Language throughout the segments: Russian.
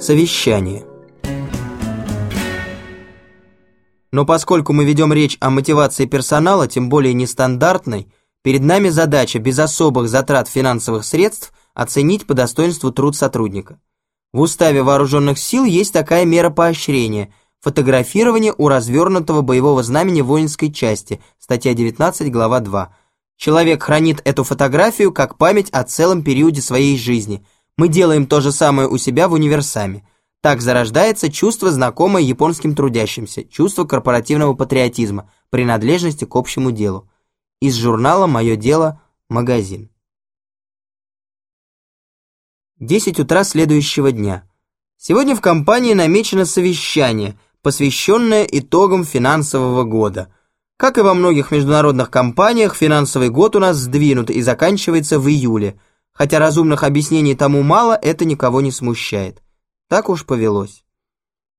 Совещание. Но поскольку мы ведем речь о мотивации персонала, тем более нестандартной, перед нами задача без особых затрат финансовых средств оценить по достоинству труд сотрудника. В уставе вооруженных сил есть такая мера поощрения – фотографирование у развернутого боевого знамени воинской части, статья 19, глава 2. Человек хранит эту фотографию как память о целом периоде своей жизни. Мы делаем то же самое у себя в универсаме. Так зарождается чувство, знакомое японским трудящимся, чувство корпоративного патриотизма, принадлежности к общему делу. Из журнала «Мое дело. Магазин». 10 утра следующего дня. Сегодня в компании намечено совещание, посвященное итогам финансового года. Как и во многих международных компаниях, финансовый год у нас сдвинут и заканчивается в июле. Хотя разумных объяснений тому мало, это никого не смущает. Так уж повелось.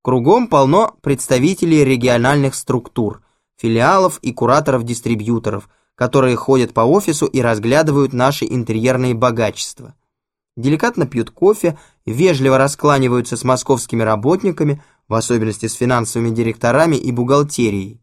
Кругом полно представителей региональных структур, филиалов и кураторов-дистрибьюторов, которые ходят по офису и разглядывают наши интерьерные богачества. Деликатно пьют кофе, вежливо раскланиваются с московскими работниками, в особенности с финансовыми директорами и бухгалтерией.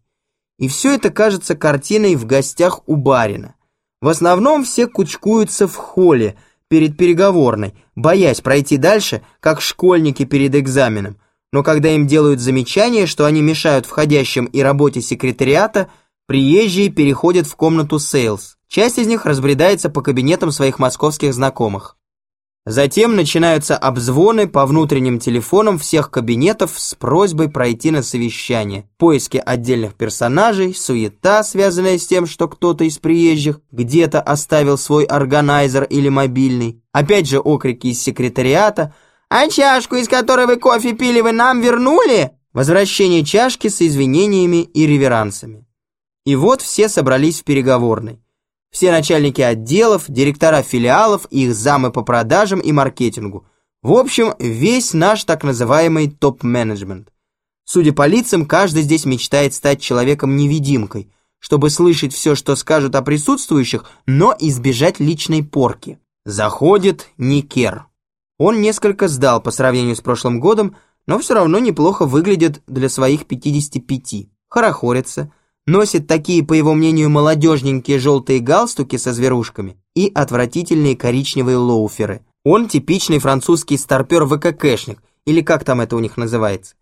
И все это кажется картиной в гостях у барина. В основном все кучкуются в холле – перед переговорной, боясь пройти дальше, как школьники перед экзаменом. Но когда им делают замечание, что они мешают входящим и работе секретариата, приезжие переходят в комнату sales. Часть из них разбредается по кабинетам своих московских знакомых. Затем начинаются обзвоны по внутренним телефонам всех кабинетов с просьбой пройти на совещание, поиски отдельных персонажей, суета, связанная с тем, что кто-то из приезжих где-то оставил свой органайзер или мобильный, опять же окрики из секретариата «А чашку, из которой вы кофе пили, вы нам вернули?» Возвращение чашки с извинениями и реверансами. И вот все собрались в переговорной все начальники отделов, директора филиалов, их замы по продажам и маркетингу. В общем, весь наш так называемый топ-менеджмент. Судя по лицам, каждый здесь мечтает стать человеком-невидимкой, чтобы слышать все, что скажут о присутствующих, но избежать личной порки. Заходит Никер. Он несколько сдал по сравнению с прошлым годом, но все равно неплохо выглядит для своих 55. Хорохорится, носит такие, по его мнению, молодежненькие желтые галстуки со зверушками и отвратительные коричневые лоуферы. Он типичный французский старпер-ВККшник, или как там это у них называется.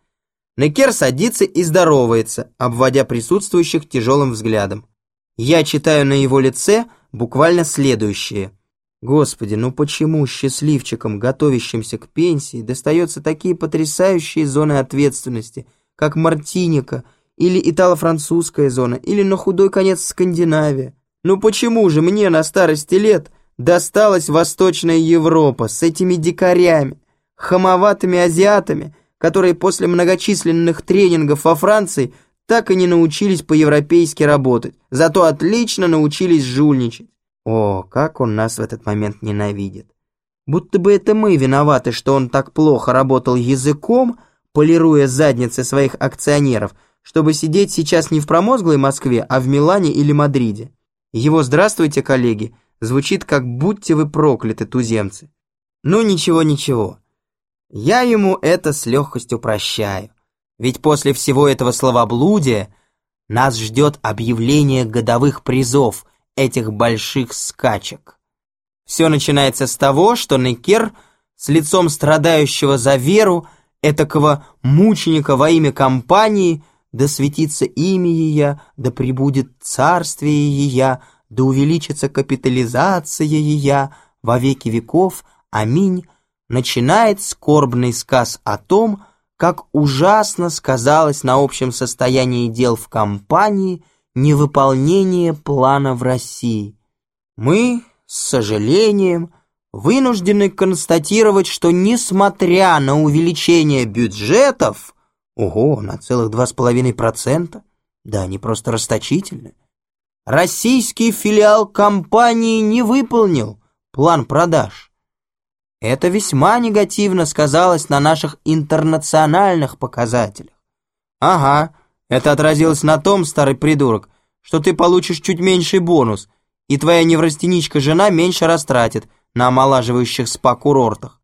Некер садится и здоровается, обводя присутствующих тяжелым взглядом. Я читаю на его лице буквально следующее. Господи, ну почему счастливчикам, готовящимся к пенсии, достаются такие потрясающие зоны ответственности, как Мартиника – или итало-французская зона, или на худой конец Скандинавия. Ну почему же мне на старости лет досталась Восточная Европа с этими дикарями, хамоватыми азиатами, которые после многочисленных тренингов во Франции так и не научились по-европейски работать, зато отлично научились жульничать. О, как он нас в этот момент ненавидит. Будто бы это мы виноваты, что он так плохо работал языком, полируя задницы своих акционеров – чтобы сидеть сейчас не в промозглой Москве, а в Милане или Мадриде. Его «Здравствуйте, коллеги» звучит как «Будьте вы прокляты, туземцы». Ну ничего-ничего. Я ему это с легкостью прощаю. Ведь после всего этого словоблудия нас ждет объявление годовых призов этих больших скачек. Все начинается с того, что Некер с лицом страдающего за веру, этакого мученика во имя компании – да светится имя ее, да прибудет царствие ее, да увеличится капитализация ее во веки веков. Аминь. Начинает скорбный сказ о том, как ужасно сказалось на общем состоянии дел в компании невыполнение плана в России. Мы, с сожалением, вынуждены констатировать, что несмотря на увеличение бюджетов, Ого, на целых два с половиной процента? Да они просто расточительны. Российский филиал компании не выполнил план продаж. Это весьма негативно сказалось на наших интернациональных показателях. Ага, это отразилось на том, старый придурок, что ты получишь чуть меньший бонус, и твоя неврастеничка жена меньше растратит на омолаживающих спа-курортах.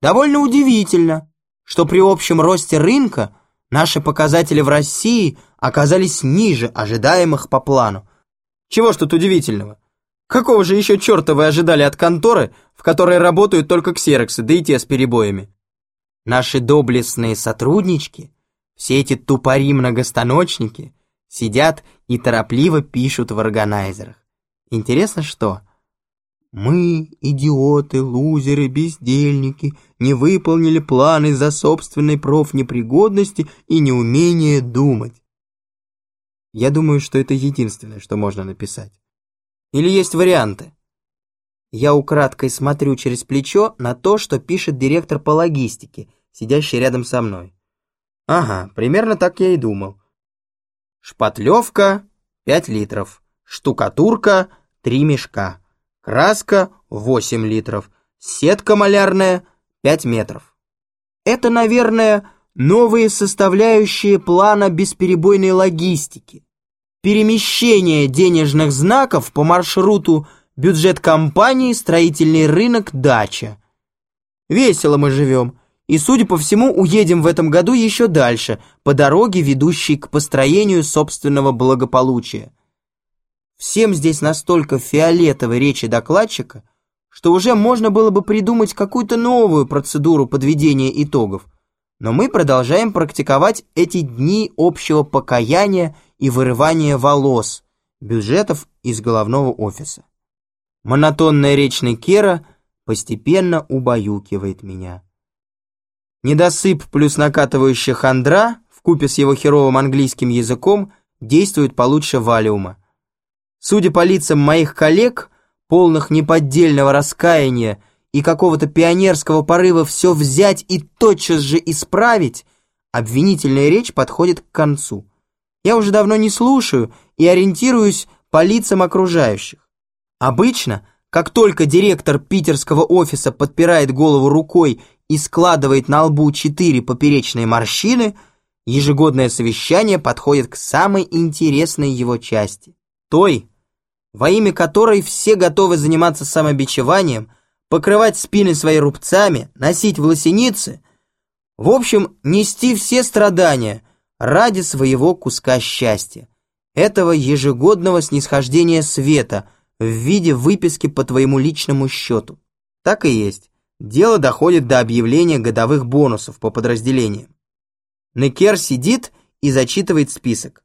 Довольно удивительно, что при общем росте рынка наши показатели в России оказались ниже ожидаемых по плану. Чего ж тут удивительного? Какого же еще черта вы ожидали от конторы, в которой работают только ксероксы, да и те с перебоями? Наши доблестные сотруднички, все эти тупари-многостаночники, сидят и торопливо пишут в органайзерах. Интересно, что? Мы, идиоты, лузеры, бездельники, не выполнили планы из-за собственной профнепригодности и неумения думать. Я думаю, что это единственное, что можно написать. Или есть варианты? Я украдкой смотрю через плечо на то, что пишет директор по логистике, сидящий рядом со мной. Ага, примерно так я и думал. Шпатлевка 5 литров, штукатурка 3 мешка, краска 8 литров, сетка малярная 5 метров. Это, наверное, новые составляющие плана бесперебойной логистики. Перемещение денежных знаков по маршруту бюджет компании, строительный рынок, дача. Весело мы живем, и, судя по всему, уедем в этом году еще дальше, по дороге, ведущей к построению собственного благополучия. Всем здесь настолько фиолетовой речи докладчика, что уже можно было бы придумать какую-то новую процедуру подведения итогов, но мы продолжаем практиковать эти дни общего покаяния и вырывания волос, бюджетов из головного офиса. Монотонная речь Некера постепенно убаюкивает меня. Недосып плюс накатывающая хандра вкупе с его херовым английским языком действует получше валиума. Судя по лицам моих коллег, полных неподдельного раскаяния и какого-то пионерского порыва все взять и тотчас же исправить, обвинительная речь подходит к концу. Я уже давно не слушаю и ориентируюсь по лицам окружающих. Обычно, как только директор питерского офиса подпирает голову рукой и складывает на лбу четыре поперечные морщины, ежегодное совещание подходит к самой интересной его части. Той, во имя которой все готовы заниматься самобичеванием – покрывать спины свои рубцами, носить волосеницы, в общем, нести все страдания ради своего куска счастья, этого ежегодного снисхождения света в виде выписки по твоему личному счету. Так и есть. Дело доходит до объявления годовых бонусов по подразделениям. Некер сидит и зачитывает список.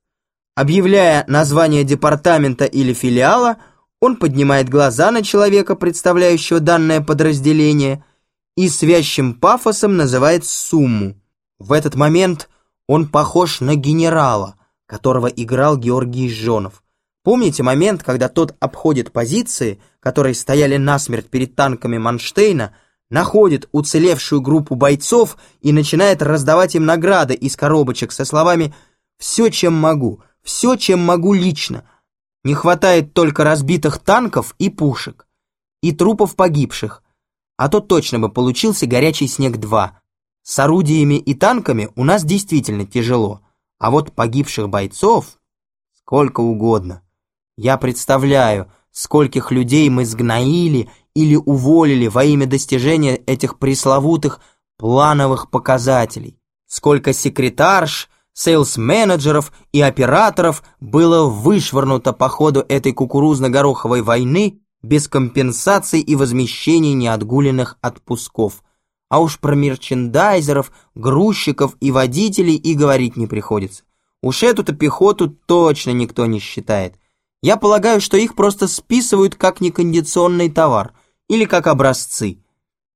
Объявляя название департамента или филиала, он поднимает глаза на человека, представляющего данное подразделение, и с вязчим пафосом называет сумму. В этот момент он похож на генерала, которого играл Георгий Жонов. Помните момент, когда тот обходит позиции, которые стояли насмерть перед танками Манштейна, находит уцелевшую группу бойцов и начинает раздавать им награды из коробочек со словами «все, чем могу, все, чем могу лично», не хватает только разбитых танков и пушек, и трупов погибших, а то точно бы получился горячий снег-2. С орудиями и танками у нас действительно тяжело, а вот погибших бойцов сколько угодно. Я представляю, скольких людей мы сгноили или уволили во имя достижения этих пресловутых плановых показателей. Сколько секретарш, сейлс-менеджеров и операторов было вышвырнуто по ходу этой кукурузно-гороховой войны без компенсаций и возмещений неотгуленных отпусков. А уж про мерчендайзеров, грузчиков и водителей и говорить не приходится. Уж эту-то пехоту точно никто не считает. Я полагаю, что их просто списывают как некондиционный товар или как образцы.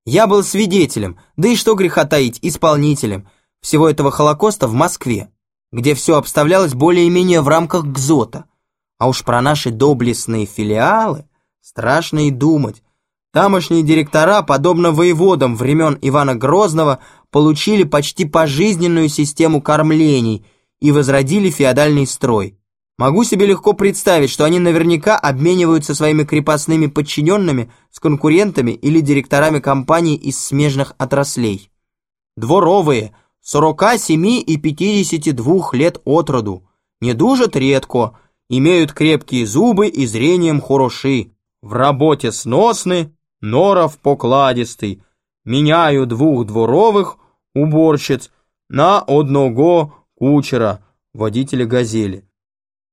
Я был свидетелем, да и что греха таить, исполнителем всего этого Холокоста в Москве где все обставлялось более-менее в рамках гзота. А уж про наши доблестные филиалы страшно и думать. Тамошние директора, подобно воеводам времен Ивана Грозного, получили почти пожизненную систему кормлений и возродили феодальный строй. Могу себе легко представить, что они наверняка обмениваются своими крепостными подчиненными с конкурентами или директорами компаний из смежных отраслей. Дворовые – сорока семи и пятидесяти двух лет от роду, не дужат редко, имеют крепкие зубы и зрением хороши, в работе сносны, норов покладистый, меняю двух дворовых, уборщиц на одного кучера, водителя «Газели».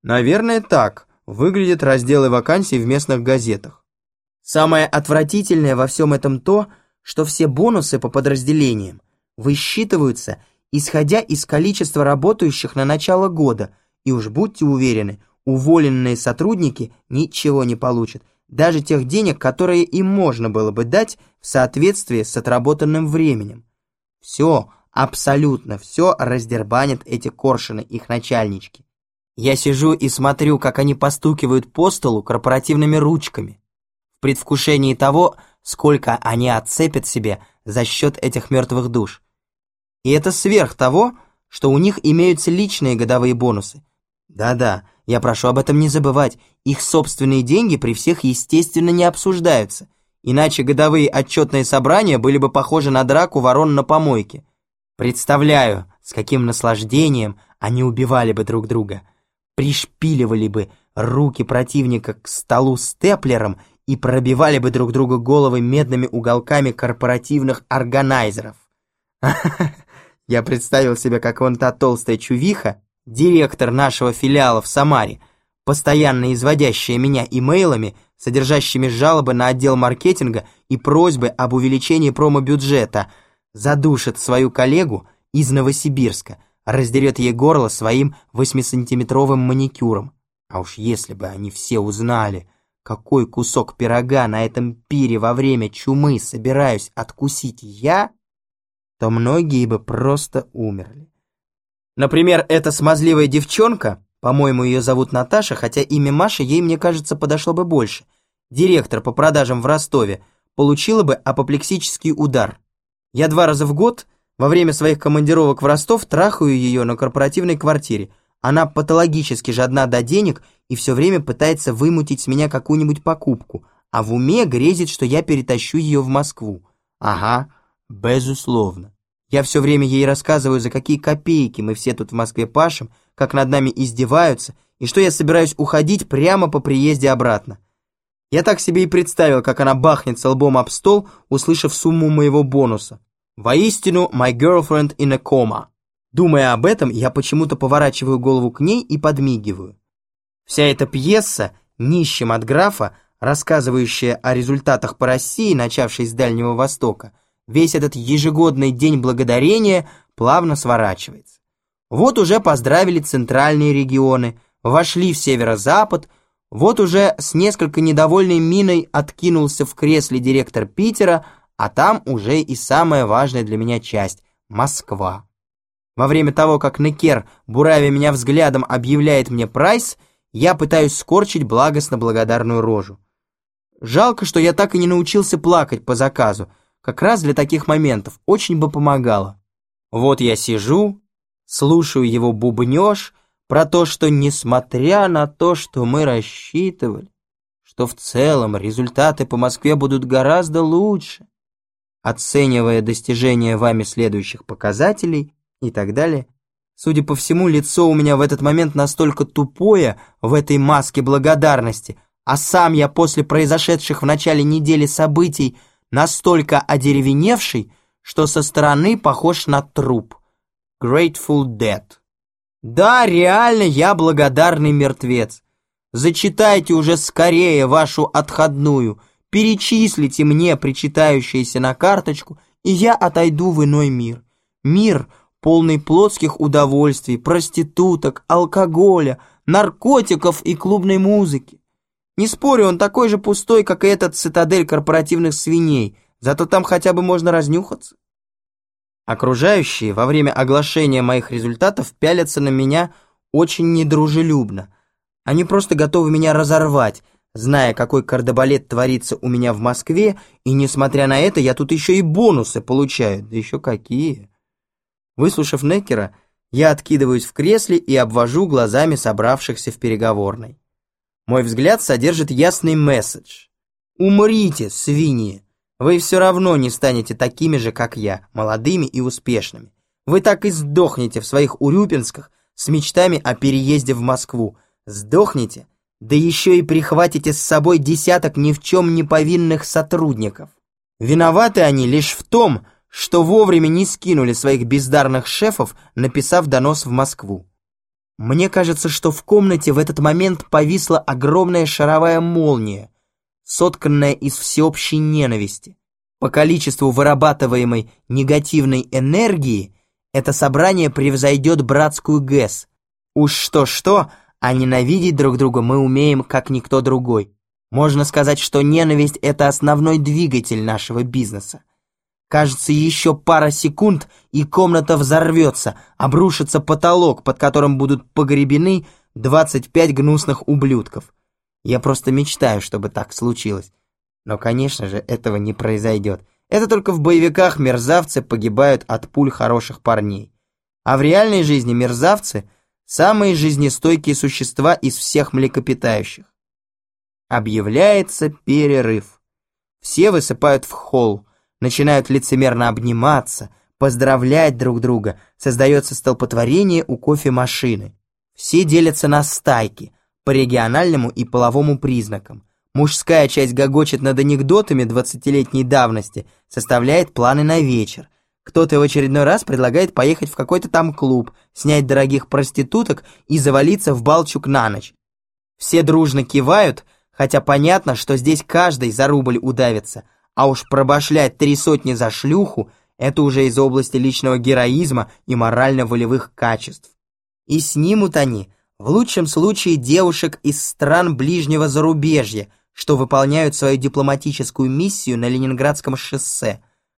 Наверное, так выглядят разделы вакансий в местных газетах. Самое отвратительное во всем этом то, что все бонусы по подразделениям высчитываются, исходя из количества работающих на начало года, и уж будьте уверены, уволенные сотрудники ничего не получат, даже тех денег, которые им можно было бы дать в соответствии с отработанным временем. Все, абсолютно все раздербанят эти коршины, их начальнички. Я сижу и смотрю, как они постукивают по столу корпоративными ручками, в предвкушении того, сколько они отцепят себе за счет этих мертвых душ. И это сверх того, что у них имеются личные годовые бонусы. Да-да, я прошу об этом не забывать, их собственные деньги при всех, естественно, не обсуждаются, иначе годовые отчетные собрания были бы похожи на драку ворон на помойке. Представляю, с каким наслаждением они убивали бы друг друга, пришпиливали бы руки противника к столу степлером и пробивали бы друг друга головы медными уголками корпоративных органайзеров. Я представил себе, как вон та толстая чувиха, директор нашего филиала в Самаре, постоянно изводящая меня имейлами, содержащими жалобы на отдел маркетинга и просьбы об увеличении промо-бюджета, задушит свою коллегу из Новосибирска, раздерет ей горло своим восьмисантиметровым маникюром. А уж если бы они все узнали, какой кусок пирога на этом пире во время чумы собираюсь откусить я, то многие бы просто умерли. Например, эта смазливая девчонка, по-моему, ее зовут Наташа, хотя имя Маши ей, мне кажется, подошло бы больше, директор по продажам в Ростове, получила бы апоплексический удар. Я два раза в год во время своих командировок в Ростов трахаю ее на корпоративной квартире. Она патологически жадна до денег и все время пытается вымутить с меня какую-нибудь покупку, а в уме грезит, что я перетащу ее в Москву. Ага, безусловно. Я все время ей рассказываю, за какие копейки мы все тут в Москве пашем, как над нами издеваются, и что я собираюсь уходить прямо по приезде обратно. Я так себе и представил, как она бахнется лбом об стол, услышав сумму моего бонуса. Воистину, my girlfriend in a coma. Думая об этом, я почему-то поворачиваю голову к ней и подмигиваю. Вся эта пьеса, нищим от графа, рассказывающая о результатах по России, начавшей с Дальнего Востока, весь этот ежегодный день благодарения плавно сворачивается. Вот уже поздравили центральные регионы, вошли в северо-запад, вот уже с несколько недовольной миной откинулся в кресле директор Питера, а там уже и самая важная для меня часть – Москва. Во время того, как Некер, буравя меня взглядом, объявляет мне прайс – я пытаюсь скорчить благостно благодарную рожу. Жалко, что я так и не научился плакать по заказу. Как раз для таких моментов очень бы помогало. Вот я сижу, слушаю его бубнёж про то, что несмотря на то, что мы рассчитывали, что в целом результаты по Москве будут гораздо лучше, оценивая достижения вами следующих показателей и так далее, Судя по всему, лицо у меня в этот момент настолько тупое в этой маске благодарности, а сам я после произошедших в начале недели событий настолько одеревеневший, что со стороны похож на труп. Grateful Dead. Да, реально, я благодарный мертвец. Зачитайте уже скорее вашу отходную, перечислите мне причитающееся на карточку, и я отойду в иной мир. Мир — полный плотских удовольствий, проституток, алкоголя, наркотиков и клубной музыки. Не спорю, он такой же пустой, как и этот цитадель корпоративных свиней, зато там хотя бы можно разнюхаться. Окружающие во время оглашения моих результатов пялятся на меня очень недружелюбно. Они просто готовы меня разорвать, зная, какой кардебалет творится у меня в Москве, и несмотря на это, я тут еще и бонусы получаю, да еще какие. Выслушав Неккера, я откидываюсь в кресле и обвожу глазами собравшихся в переговорной. Мой взгляд содержит ясный месседж. «Умрите, свиньи! Вы все равно не станете такими же, как я, молодыми и успешными. Вы так и сдохнете в своих Урюпинсках с мечтами о переезде в Москву. Сдохнете, да еще и прихватите с собой десяток ни в чем не повинных сотрудников. Виноваты они лишь в том, что вовремя не скинули своих бездарных шефов, написав донос в Москву. Мне кажется, что в комнате в этот момент повисла огромная шаровая молния, сотканная из всеобщей ненависти. По количеству вырабатываемой негативной энергии это собрание превзойдет братскую ГЭС. Уж что-что, а ненавидеть друг друга мы умеем, как никто другой. Можно сказать, что ненависть — это основной двигатель нашего бизнеса. Кажется, еще пара секунд, и комната взорвется, обрушится потолок, под которым будут погребены 25 гнусных ублюдков. Я просто мечтаю, чтобы так случилось. Но, конечно же, этого не произойдет. Это только в боевиках мерзавцы погибают от пуль хороших парней. А в реальной жизни мерзавцы – самые жизнестойкие существа из всех млекопитающих. Объявляется перерыв. Все высыпают в холл, начинают лицемерно обниматься, поздравлять друг друга, создается столпотворение у кофемашины. Все делятся на стайки, по региональному и половому признакам. Мужская часть гогочет над анекдотами двадцатилетней давности, составляет планы на вечер. Кто-то в очередной раз предлагает поехать в какой-то там клуб, снять дорогих проституток и завалиться в балчук на ночь. Все дружно кивают, хотя понятно, что здесь каждый за рубль удавится, а уж пробашлять три сотни за шлюху – это уже из области личного героизма и морально-волевых качеств. И снимут они, в лучшем случае, девушек из стран ближнего зарубежья – что выполняют свою дипломатическую миссию на Ленинградском шоссе –